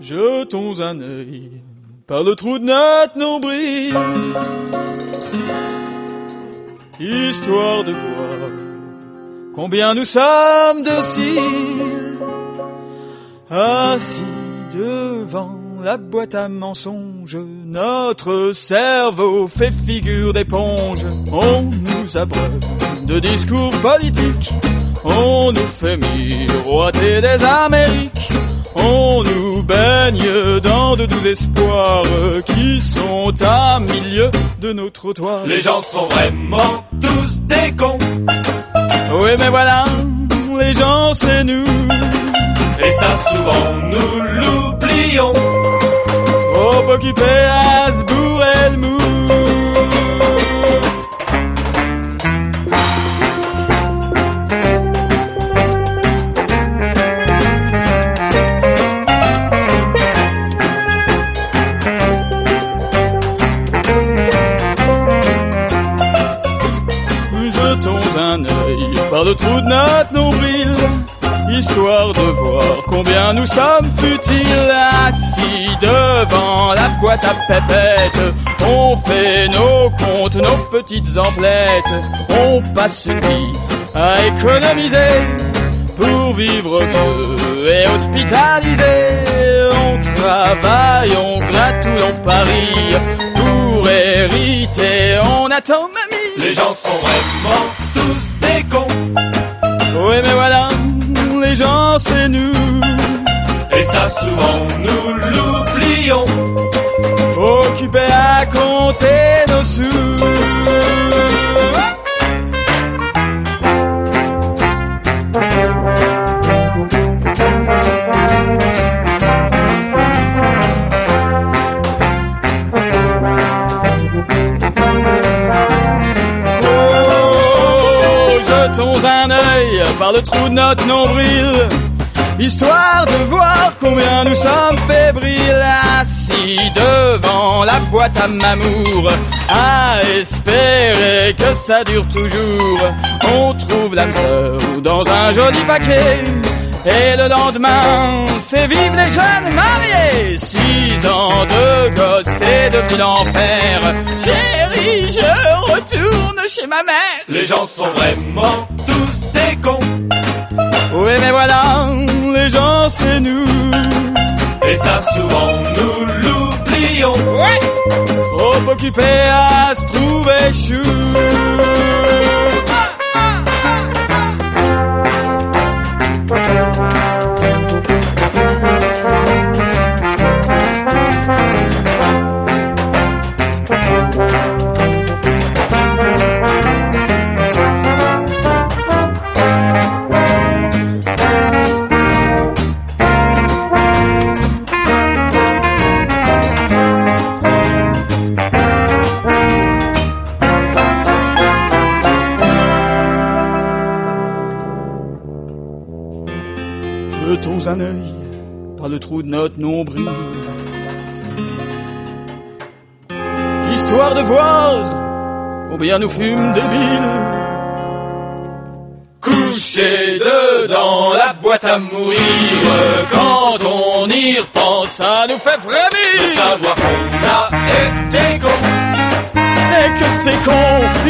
Jetons un œil par le trou de notre nombril, histoire de voir combien nous sommes dociles, assis devant la boîte à mensonges. Notre cerveau fait figure d'éponge. On nous abreuve de discours politiques. On nous fait miroiter des Amériques. On nous baigne dans de doux espoirs qui sont à milieu de nos trottoirs. Les gens sont vraiment tous des cons. Oui, mais voilà, les gens, c'est nous. Et ça, souvent, nous l'oublions. Trop occupés à se par le trou de notre nombril, histoire de voir combien nous sommes futiles, assis devant la boîte à pépettes. On fait nos comptes, nos petites emplettes, on passe une vie à économiser pour vivre heureux et hospitalisé. On travaille, on tout dans Paris pour hériter. On attend mamie. Les gens sont vraiment tous Oui, mais voilà, les gens, c'est nous. Et ça, souvent, nous l'oublions. Occupés à compter un œil par le trou de notre nombril, histoire de voir combien nous sommes fébriles, assis devant la boîte à mamour, à espérer que ça dure toujours. On trouve l'âme sœur dans un joli paquet. Et le lendemain, c'est vive les jeunes mariés Six ans de gosse, c'est devenu l'enfer Chérie, je retourne chez ma mère Les gens sont vraiment tous des cons. Oui, mais voilà, les gens, c'est nous Et ça, souvent, nous l'oublions. Ouais Trop occupés à se trouver chou Jetons un œil par le trou de notre nombril. Histoire de voir combien nous fûmes débiles. Couché dedans la boîte à mourir. Quand on y repense, ça nous fait De frémir. savoir qu'on a été con. Et que c'est con,